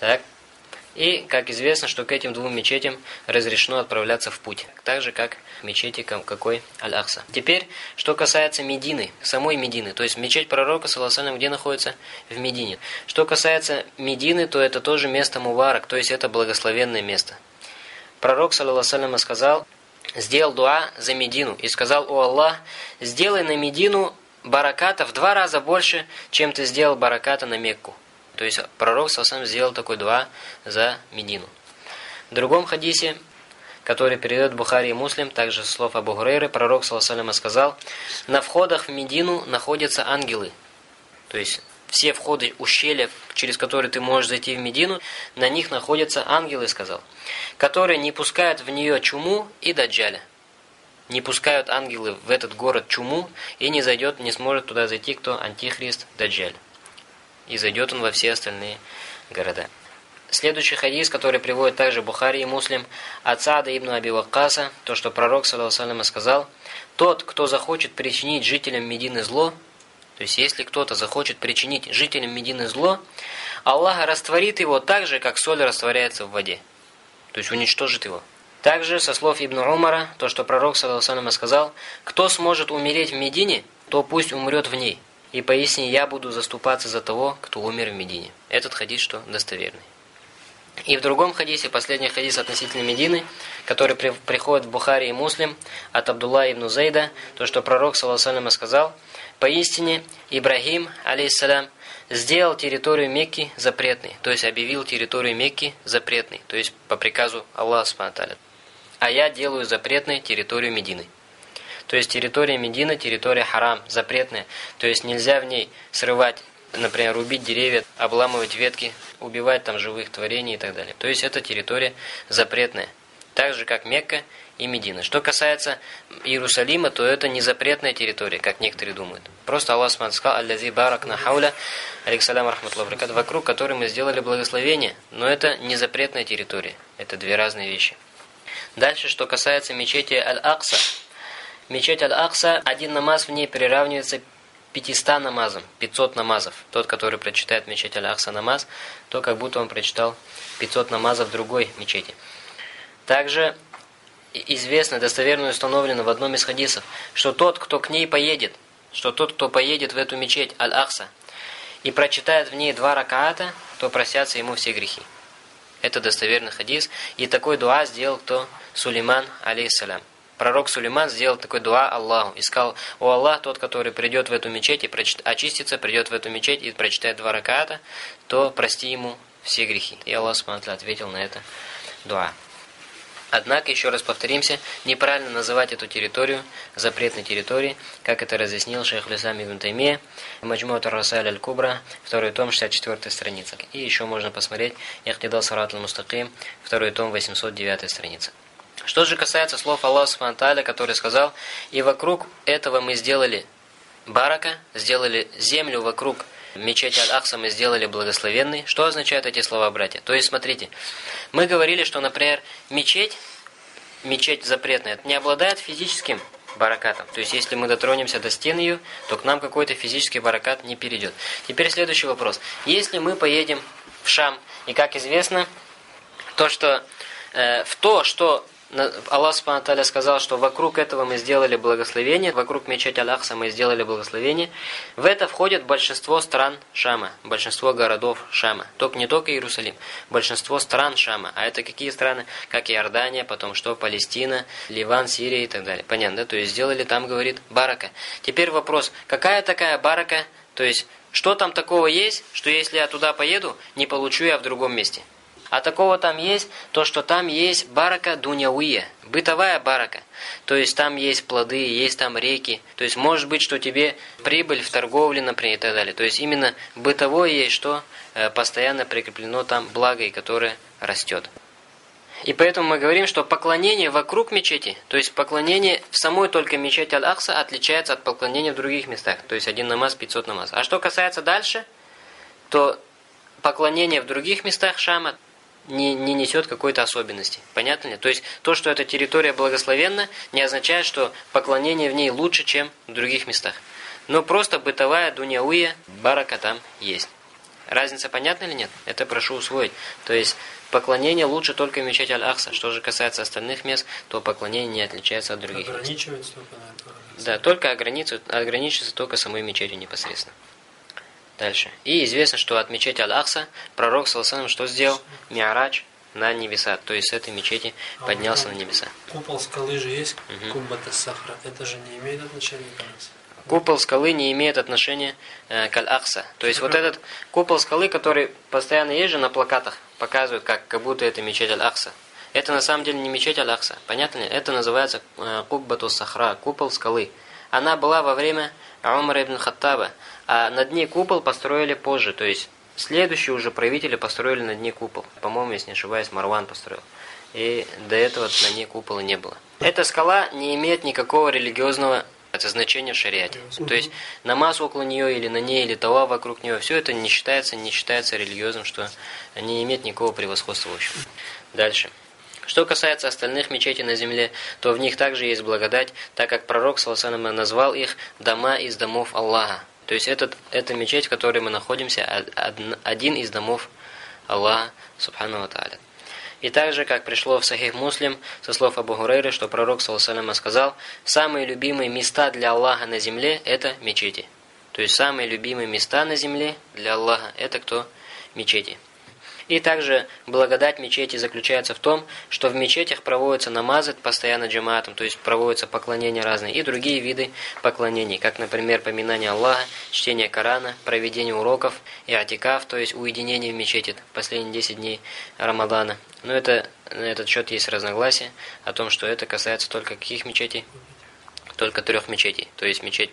Так. И, как известно, что к этим двум мечетям разрешено отправляться в путь, так же, как мечети какой Аль-Ахса. Теперь, что касается Медины, самой Медины, то есть мечеть пророка, саллассалям, где находится? В Медине. Что касается Медины, то это тоже место Муварак, то есть это благословенное место. Пророк, саллассалям, сказал, сделал дуа за Медину и сказал, «О Аллах, сделай на Медину бараката в два раза больше, чем ты сделал бараката на Мекку». То есть пророк сам сделал такой два за Медину. В другом хадисе, который передает Бухари и Муслим, также слов Абу Гурейры, пророк саллаллаху сказал: "На входах в Медину находятся ангелы". То есть все входы ущелья, через которые ты можешь зайти в Медину, на них находятся ангелы, сказал, которые не пускают в нее чуму и даджаля. Не пускают ангелы в этот город чуму, и не зайдет, не сможет туда зайти кто антихрист даджаль и зайдет он во все остальные города. Следующий хадис, который приводит также Бухари и Муслим, от Саада ибн Аби Ваккаса, то, что пророк, саллаху сказал, «Тот, кто захочет причинить жителям Медины зло, то есть если кто-то захочет причинить жителям Медины зло, Аллах растворит его так же, как соль растворяется в воде». То есть уничтожит его. Также, со слов Ибн Умара, то, что пророк, саллаху сказал, «Кто сможет умереть в Медине, то пусть умрет в ней». И поясни, я буду заступаться за того, кто умер в Медине. Этот хадис, что достоверный. И в другом хадисе, последний хадис относительно Медины, который при, приходит в Бухари и Муслим, от Абдулла ибн Зейда, то, что пророк, саллаху сказал, «Поистине, Ибрагим, алейхиссалям, сделал территорию Мекки запретной, то есть объявил территорию Мекки запретной, то есть по приказу Аллаха, а я делаю запретной территорию Медины». То есть территория Медина, территория харам, запретная. То есть нельзя в ней срывать, например, рубить деревья, обламывать ветки, убивать там живых творений и так далее. То есть это территория запретная. Так же, как Мекка и Медина. Что касается Иерусалима, то это не запретная территория, как некоторые думают. Просто Аллах сказал, «Аллази барак на хауля», алейксалям рахматлах вокруг которой мы сделали благословение. Но это не запретная территория. Это две разные вещи. Дальше, что касается мечети Аль-Акса, Мечеть Аль-Акса, один намаз в ней приравнивается 500 намазам, 500 намазов. Тот, который прочитает мечеть Аль-Акса намаз, то как будто он прочитал 500 намазов другой мечети. Также известно, достоверно установлено в одном из хадисов, что тот, кто к ней поедет, что тот, кто поедет в эту мечеть Аль-Ахса и прочитает в ней два ракаата, то простятся ему все грехи. Это достоверный хадис. И такой дуа сделал кто? Сулейман, алейхиссалям. Пророк Сулейман сделал такой дуа Аллаху. И сказал, о Аллах, тот, который придет в эту мечеть и прочит, очистится, придет в эту мечеть и прочитает два раката, то прости ему все грехи. И Аллах Субтитры ответил на это дуа. Однако, еще раз повторимся, неправильно называть эту территорию запретной территорией, как это разъяснил шейх Лисам Ибн Таймия, Маджмуат Расаль Аль-Кубра, второй том, 64 страница. И еще можно посмотреть Ихтидал Сарат Аль-Мустаким, второй том, 809 страница. Что же касается слов Аллаха Субтитры, который сказал, «И вокруг этого мы сделали барака, сделали землю вокруг мечети Аль-Ахса мы сделали благословенной. Что означают эти слова, братья? То есть, смотрите, мы говорили, что, например, мечеть, мечеть запретная, не обладает физическим баракатом. То есть, если мы дотронемся до стен ее, то к нам какой-то физический баракат не перейдет. Теперь следующий вопрос. Если мы поедем в Шам, и как известно, то, что э, в то, что Аллах Субхану сказал, что вокруг этого мы сделали благословение, вокруг мечети Аллахса мы сделали благословение. В это входит большинство стран Шама, большинство городов Шама. Только не только Иерусалим, большинство стран Шама. А это какие страны? Как Иордания, потом что? Палестина, Ливан, Сирия и так далее. Понятно, да? То есть сделали там, говорит, барака. Теперь вопрос, какая такая барака? То есть, что там такого есть, что если я туда поеду, не получу я в другом месте? А такого там есть, то что там есть барака дуньяуия, бытовая барака. То есть там есть плоды, есть там реки. То есть может быть, что тебе прибыль в торговле, например, и так далее. То есть именно бытовое есть, что э, постоянно прикреплено там благо, и которое растет. И поэтому мы говорим, что поклонение вокруг мечети, то есть поклонение в самой только мечети Аль-Ахса отличается от поклонения в других местах. То есть один намаз, 500 намаз. А что касается дальше, то поклонение в других местах Шама не, не несет какой-то особенности. Понятно ли? То есть то, что эта территория благословенна, не означает, что поклонение в ней лучше, чем в других местах. Но просто бытовая дуньяуя барака там есть. Разница понятна или нет? Это прошу усвоить. То есть поклонение лучше только в мечеть Аль-Ахса. Что же касается остальных мест, то поклонение не отличается от других Ограничивается только на это. Да, только ограничивается, ограничивается только самой мечетью непосредственно. Дальше. И известно, что от мечети Аль-Ахса пророк Саласалам что сделал? Миарадж на небеса. То есть с этой мечети а поднялся на небеса. Купол скалы же есть, угу. Куббата Сахра. Это же не имеет отношения к Аль-Ахса. Купол скалы не имеет отношения э, к Аль-Ахса. То есть вот этот купол скалы, который постоянно есть же на плакатах, показывают, как, как будто это мечеть Аль-Ахса. Это на самом деле не мечеть Аль-Ахса. Понятно ли? Это называется э, Куббату Сахра, купол скалы. Она была во время Умара ибн Хаттаба а над ней купол построили позже, то есть следующие уже правители построили над ней купол. По-моему, если не ошибаюсь, Марван построил. И до этого на ней купола не было. Эта скала не имеет никакого религиозного это значение в шариате. То есть намаз около нее или на ней, или тала вокруг нее, все это не считается, не считается религиозным, что не имеет никакого превосходства в общем. Дальше. Что касается остальных мечетей на земле, то в них также есть благодать, так как пророк, саллаху назвал их «дома из домов Аллаха». То есть этот, эта мечеть, в которой мы находимся, один из домов Аллаха, Субхану Тааля. И также, как пришло в Сахих Муслим, со слов Абу Хурейры, что пророк, саллаху сказал, самые любимые места для Аллаха на земле – это мечети. То есть самые любимые места на земле для Аллаха – это кто? Мечети. И также благодать мечети заключается в том, что в мечетях проводятся намазы постоянно джамаатом, то есть проводятся поклонения разные, и другие виды поклонений, как, например, поминание Аллаха, чтение Корана, проведение уроков и атикаф, то есть уединение в мечети в последние 10 дней Рамадана. Но это на этот счет есть разногласия о том, что это касается только каких мечетей? Только трех мечетей, то есть мечеть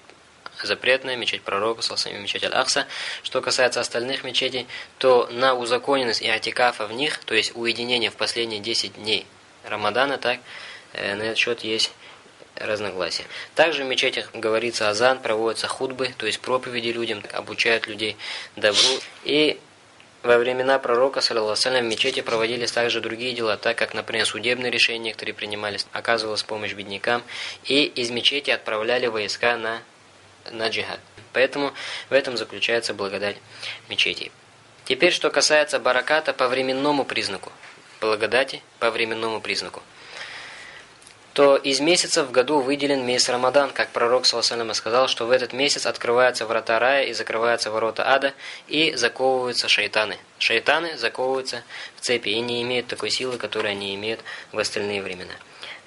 запретная, мечеть пророка, салсами, мечеть Аль-Ахса. Что касается остальных мечетей, то на узаконенность и атикафа в них, то есть уединение в последние 10 дней Рамадана, так, э, на этот счет есть разногласия. Также в мечетях говорится азан, проводятся худбы, то есть проповеди людям, обучают людей добру. И во времена пророка, саллиллаху в мечети проводились также другие дела, так как, например, судебные решения некоторые принимались, оказывалась помощь беднякам, и из мечети отправляли войска на на джихад. Поэтому в этом заключается благодать мечетей. Теперь, что касается бараката по временному признаку. Благодати по временному признаку. то из месяца в году выделен месяц Рамадан, как пророк Саласалама сказал, что в этот месяц открываются врата рая и закрываются ворота ада, и заковываются шайтаны. Шайтаны заковываются в цепи и не имеют такой силы, которую они имеют в остальные времена.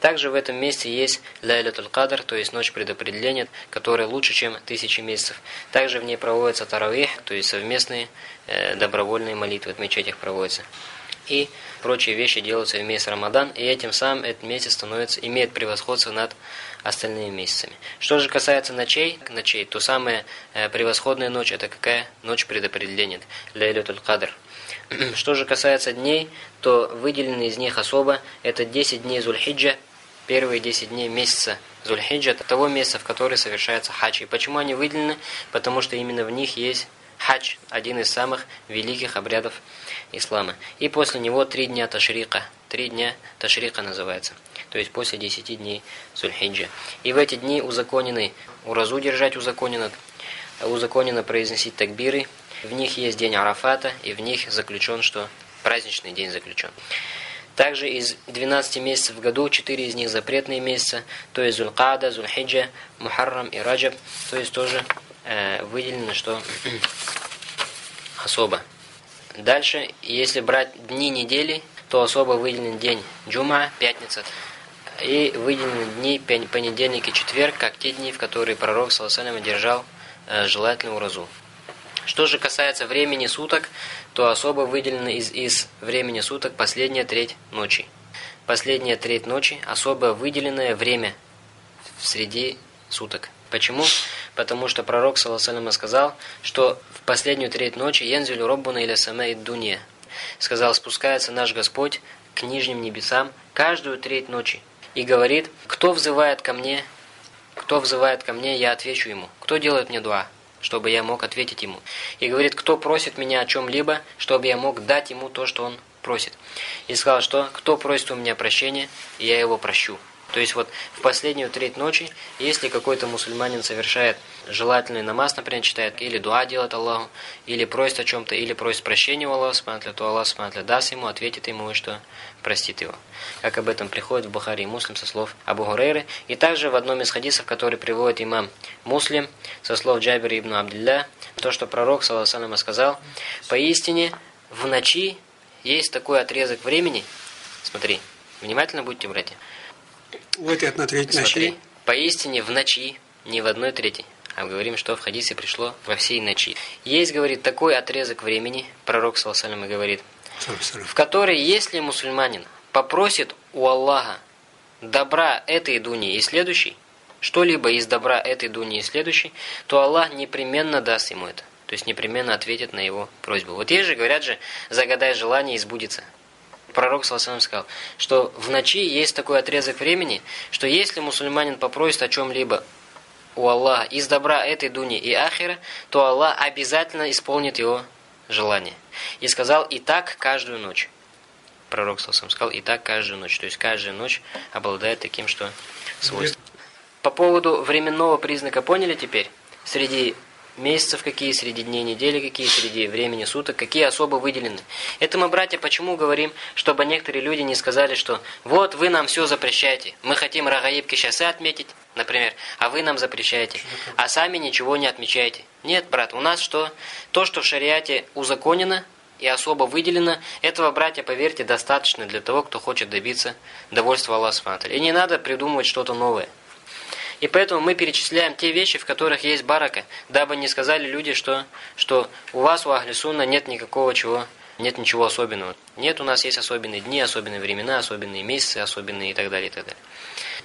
Также в этом месте есть Лайлятуль Кадр, то есть ночь предопределения, которая лучше, чем тысячи месяцев. Также в ней проводятся таравих, то есть совместные э, добровольные молитвы в мечетях проводятся и прочие вещи делаются в месяц Рамадан, и этим самым этот месяц становится имеет превосходство над остальными месяцами. Что же касается ночей, ночей, то самая э, превосходная ночь это какая? Ночь предопределения, Лейлютуль Кадр. Что же касается дней, то выделены из них особо это 10 дней Зульхиджа, первые 10 дней месяца Зульхиджа, того месяца, в который совершается хадж. И почему они выделены? Потому что именно в них есть хадж, один из самых великих обрядов ислама. И после него три дня ташрика. Три дня ташрика называется. То есть после десяти дней Сульхиджа. И в эти дни узаконены уразу держать узаконено, узаконено произносить такбиры. В них есть день Арафата, и в них заключен, что праздничный день заключен. Также из 12 месяцев в году, 4 из них запретные месяца, то есть Зулькада, Зульхиджа, Мухаррам и Раджаб, то есть тоже э, выделено, что [CLEARS THROAT] особо. Дальше, если брать дни недели, то особо выделен день джума, пятница, и выделены дни понедельник и четверг, как те дни, в которые пророк Саласалям держал э, желательную уразу. Что же касается времени суток, то особо выделено из, из времени суток последняя треть ночи. Последняя треть ночи – особо выделенное время среди суток. Почему? Потому что пророк, саллаху сказал, что в последнюю треть ночи «Янзилю роббуна или сама дуния». Сказал, спускается наш Господь к нижним небесам каждую треть ночи и говорит, кто взывает ко мне, кто взывает ко мне, я отвечу ему. Кто делает мне дуа, чтобы я мог ответить ему. И говорит, кто просит меня о чем-либо, чтобы я мог дать ему то, что он просит. И сказал, что кто просит у меня прощения, я его прощу. То есть вот в последнюю треть ночи, если какой-то мусульманин совершает желательный намаз, например, читает, или дуа делает Аллаху, или просит о чем-то, или просит прощения у Аллаха, смотря, то Аллах смотря, даст ему, ответит ему, и что? Простит его. Как об этом приходит в Бухари и Муслим со слов Абу Гурейры, и также в одном из хадисов, который приводит имам Муслим, со слов Джабира ибн Абдилля, то, что пророк, саллаху сказал, «Поистине, в ночи есть такой отрезок времени, смотри, внимательно будьте, братья, вот это на треть Смотри, поистине в ночи, не в одной трети, а говорим, что в хадисе пришло во всей ночи. Есть, говорит, такой отрезок времени, пророк, саллаху говорит, в который, если мусульманин попросит у Аллаха добра этой дуни и следующей, что-либо из добра этой дуни и следующей, то Аллах непременно даст ему это. То есть непременно ответит на его просьбу. Вот есть же, говорят же, загадай желание и сбудется. Пророк Саласалам сказал, что в ночи есть такой отрезок времени, что если мусульманин попросит о чем-либо у Аллаха из добра этой дуни и ахира, то Аллах обязательно исполнит его желание. И сказал, и так каждую ночь. Пророк Саласалам сказал, и так каждую ночь. То есть каждая ночь обладает таким, что свойством. По поводу временного признака поняли теперь? Среди месяцев какие, среди дней недели какие, среди времени суток, какие особо выделены. Это мы, братья, почему говорим, чтобы некоторые люди не сказали, что вот вы нам все запрещаете, мы хотим Рагаиб часы отметить, например, а вы нам запрещаете, а сами ничего не отмечаете. Нет, брат, у нас что? То, что в шариате узаконено и особо выделено, этого, братья, поверьте, достаточно для того, кто хочет добиться довольства Аллаха. И не надо придумывать что-то новое. И поэтому мы перечисляем те вещи, в которых есть барака, дабы не сказали люди, что что у вас, у Ахли Сунна, нет никакого чего, нет ничего особенного. Нет, у нас есть особенные дни, особенные времена, особенные месяцы, особенные и так далее, и так далее.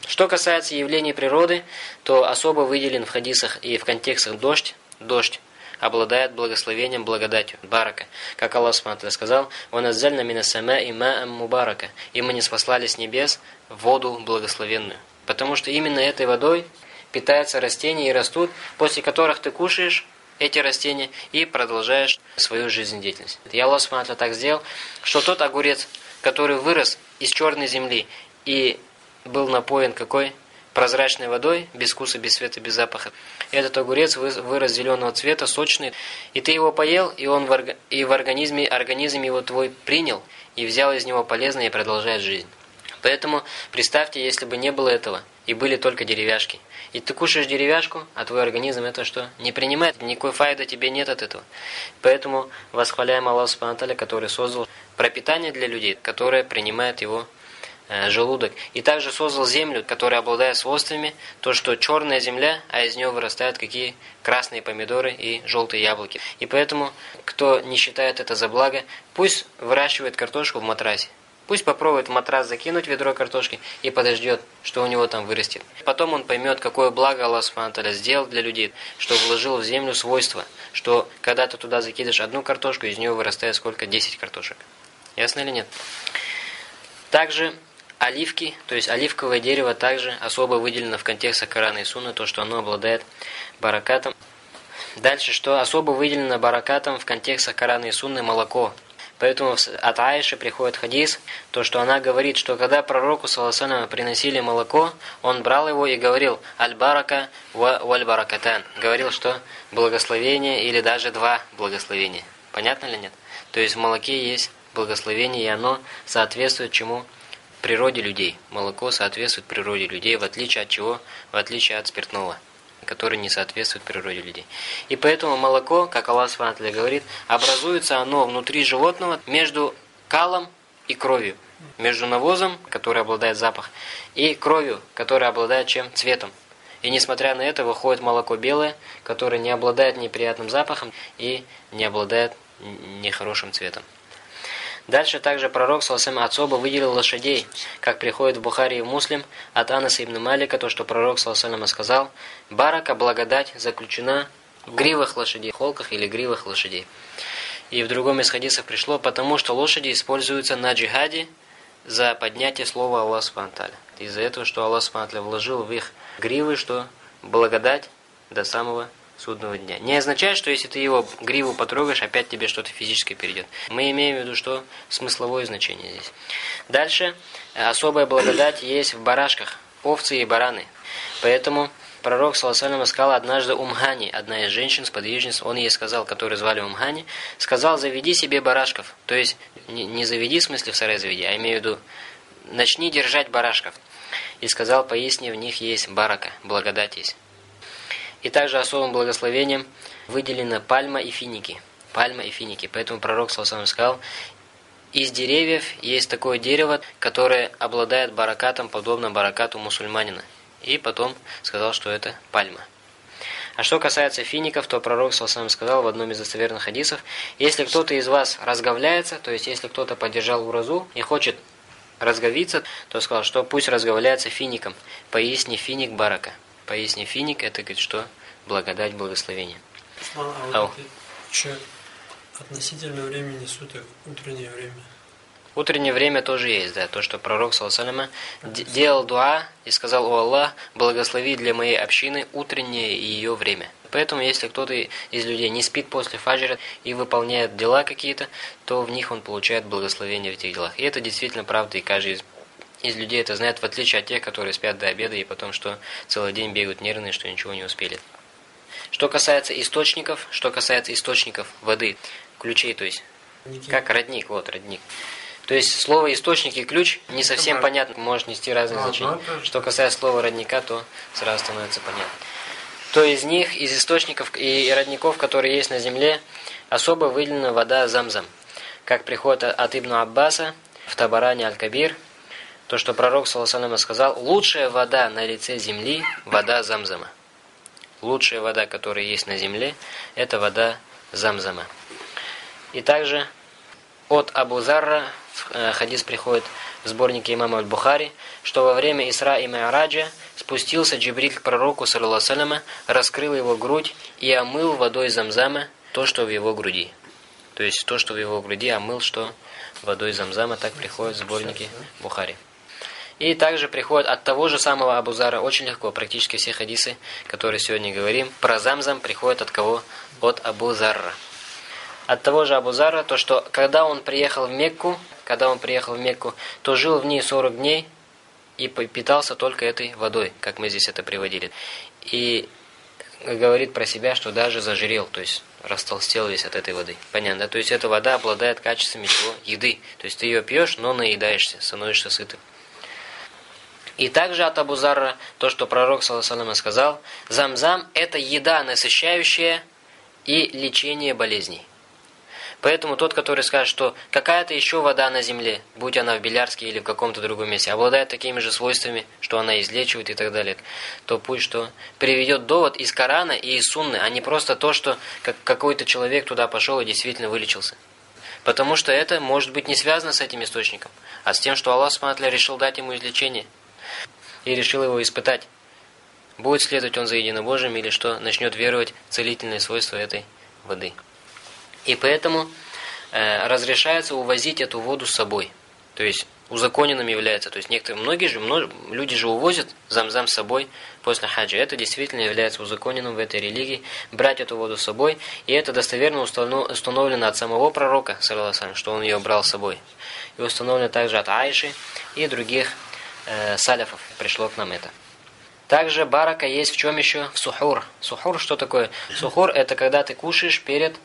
Что касается явлений природы, то особо выделен в хадисах и в контекстах дождь, дождь обладает благословением, благодатью, барака. Как Аллах Субтитры сказал, «Ваназзальна мина сама и ма'ам мубарака». И мы не спаслали с небес воду благословенную. Потому что именно этой водой питаются растения и растут, после которых ты кушаешь эти растения и продолжаешь свою жизнедеятельность. И Аллах так сделал, что тот огурец, который вырос из черной земли и был напоен какой? Прозрачной водой, без вкуса, без света, без запаха. Этот огурец вырос зеленого цвета, сочный, и ты его поел, и он в, и в организме, организм его твой принял, и взял из него полезное и продолжает жизнь. Поэтому представьте, если бы не было этого, и были только деревяшки. И ты кушаешь деревяшку, а твой организм это что? Не принимает, никакой файда тебе нет от этого. Поэтому восхваляем Аллаха Субхану который создал пропитание для людей, которое принимает его э, желудок. И также создал землю, которая обладает свойствами, то, что черная земля, а из нее вырастают какие красные помидоры и желтые яблоки. И поэтому, кто не считает это за благо, пусть выращивает картошку в матрасе. Пусть попробует в матрас закинуть ведро картошки и подождет, что у него там вырастет. Потом он поймет, какое благо Аллах Субхану сделал для людей, что вложил в землю свойства, что когда ты туда закидываешь одну картошку, из нее вырастает сколько? 10 картошек. Ясно или нет? Также оливки, то есть оливковое дерево также особо выделено в контексте Корана и Сунны, то, что оно обладает баракатом. Дальше, что особо выделено баракатом в контексте Корана и Сунны молоко. Поэтому от Аиши приходит хадис, то что она говорит, что когда пророку саллаллаху приносили молоко, он брал его и говорил «Аль-барака валь-баракатан». Говорил, что благословение или даже два благословения. Понятно ли нет? То есть в молоке есть благословение, и оно соответствует чему? Природе людей. Молоко соответствует природе людей, в отличие от чего? В отличие от спиртного который не соответствует природе людей. И поэтому молоко, как Аллах Субхану говорит, образуется оно внутри животного между калом и кровью. Между навозом, который обладает запах, и кровью, которая обладает чем? Цветом. И несмотря на это, выходит молоко белое, которое не обладает неприятным запахом и не обладает нехорошим цветом. Дальше также пророк Салсам особо выделил лошадей, как приходит в Бухари и в Муслим от Анаса ибн Малика, то, что пророк Салсам сказал, «Барака, благодать, заключена в гривах лошадей, холках или гривах лошадей». И в другом из хадисов пришло, потому что лошади используются на джихаде за поднятие слова Аллаха Субхану Из-за этого, что Аллах Субхану вложил в их гривы, что благодать до самого судного дня. Не означает, что если ты его гриву потрогаешь, опять тебе что-то физическое перейдет. Мы имеем в виду, что смысловое значение здесь. Дальше особая благодать есть в барашках, овцы и бараны. Поэтому пророк Саласалям сказал однажды Умхани, одна из женщин, сподвижниц, он ей сказал, который звали Умхани, сказал, заведи себе барашков. То есть, не, не заведи, в смысле в сарай заведи, а имею в виду, начни держать барашков. И сказал, поясни, в них есть барака, благодать есть. И также особым благословением выделены пальма и финики. Пальма и финики. Поэтому пророк Салсам сказал, из деревьев есть такое дерево, которое обладает баракатом, подобно баракату мусульманина. И потом сказал, что это пальма. А что касается фиников, то пророк Салсам сказал в одном из достоверных хадисов, если кто-то из вас разговляется, то есть если кто-то поддержал уразу и хочет разговиться, то сказал, что пусть разговляется фиником, поясни финик барака. Поясни финик, это говорит, что благодать, благословение. А вот еще относительно времени суток, утреннее время. Утреннее время тоже есть, да, то, что пророк, саллаллаху делал дуа и сказал, «О Аллах, благослови для моей общины утреннее ее время». Поэтому, если кто-то из людей не спит после фаджра и выполняет дела какие-то, то в них он получает благословение в этих делах. И это действительно правда, и каждый из из людей это знает, в отличие от тех, которые спят до обеда и потом, что целый день бегают нервные, что ничего не успели. Что касается источников, что касается источников воды, ключей, то есть, Родники. как родник, вот родник. То есть слово источник и ключ не совсем понятно, может нести разные а, значения. Что касается слова родника, то сразу становится понятно. То из них, из источников и родников, которые есть на земле, особо выделена вода замзам. Как приходит от Ибн Аббаса в Табаране Аль-Кабир, то, что пророк, саллаху сказал, лучшая вода на лице земли – вода замзама. Лучшая вода, которая есть на земле, это вода замзама. И также от Абу Зарра, э, хадис приходит в сборнике имама Аль-Бухари, что во время Исра и Ме'араджа спустился Джибриль к пророку, саллиллаху раскрыл его грудь и омыл водой замзама то, что в его груди. То есть то, что в его груди, омыл, что водой замзама, так приходит в сборнике Бухари. И также приходит от того же самого Абузара очень легко, практически все хадисы, которые сегодня говорим, про Замзам приходят от кого? От Абузарра. От того же Абузара, то что когда он приехал в Мекку, когда он приехал в Мекку, то жил в ней 40 дней и питался только этой водой, как мы здесь это приводили. И говорит про себя, что даже зажирел, то есть растолстел весь от этой воды. Понятно, да? То есть эта вода обладает качествами чего? Еды. То есть ты ее пьешь, но наедаешься, становишься сытым. И также от Абу Зарра, то, что пророк, саллаху сказал, «Замзам – это еда, насыщающая и лечение болезней». Поэтому тот, который скажет, что какая-то еще вода на земле, будь она в Белярске или в каком-то другом месте, обладает такими же свойствами, что она излечивает и так далее, то пусть что приведет довод из Корана и из Сунны, а не просто то, что как какой-то человек туда пошел и действительно вылечился. Потому что это может быть не связано с этим источником, а с тем, что Аллах Сматля решил дать ему излечение и решил его испытать. Будет следовать он за единобожием или что начнет веровать в целительные свойства этой воды. И поэтому э, разрешается увозить эту воду с собой. То есть узаконенным является. То есть некоторые, многие же, много, люди же увозят замзам с собой после хаджа. Это действительно является узаконенным в этой религии. Брать эту воду с собой. И это достоверно установлено от самого пророка, что он ее брал с собой. И установлено также от Айши и других э, саляфов. Пришло к нам это. Также барака есть в чем еще? В сухур. Сухур что такое? Сухур это когда ты кушаешь перед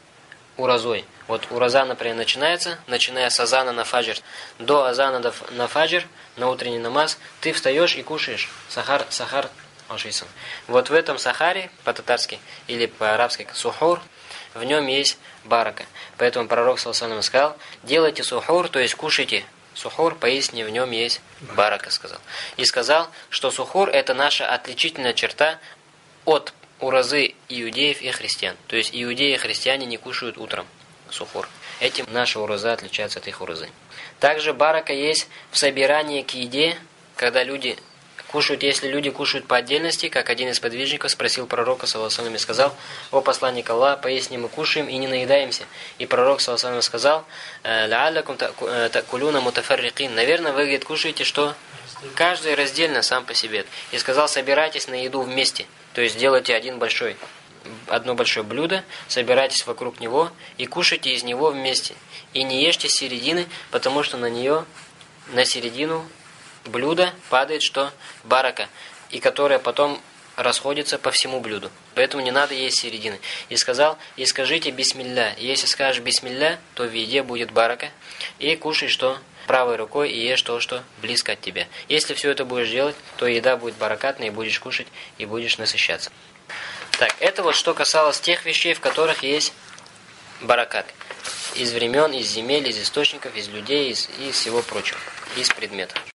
уразой. Вот ураза, например, начинается, начиная с азана на фаджр, до азана на фаджр, на утренний намаз, ты встаешь и кушаешь сахар, сахар, ашисан. Вот в этом сахаре, по-татарски или по-арабски, сухур, в нем есть барака. Поэтому пророк, саллаху сказал, делайте сухур, то есть кушайте Сухур, поясни, в нем есть барака, сказал. И сказал, что сухур – это наша отличительная черта от уразы иудеев и христиан. То есть иудеи и христиане не кушают утром сухур. Этим наша ураза отличается от их уразы. Также барака есть в собирании к еде, когда люди кушают, если люди кушают по отдельности, как один из подвижников спросил пророка, саллаху и сказал, «О посланник Аллаха, поясни, мы кушаем и не наедаемся». И пророк, саллаху сказал, «Лааллакум такулюна мутафаррикин». Наверное, вы, говорит, кушаете что? Каждый раздельно, сам по себе. И сказал, собирайтесь на еду вместе. То есть делайте один большой, одно большое блюдо, собирайтесь вокруг него и кушайте из него вместе. И не ешьте середины, потому что на нее, на середину блюда падает что? Барака. И которая потом расходится по всему блюду. Поэтому не надо есть середины. И сказал, и скажите бисмилля. Если скажешь бисмилля, то в еде будет барака. И кушай что? правой рукой и ешь то, что близко от тебя. Если все это будешь делать, то еда будет баракатной, и будешь кушать, и будешь насыщаться. Так, это вот что касалось тех вещей, в которых есть баракат. Из времен, из земель, из источников, из людей, из, из всего прочего, из предметов.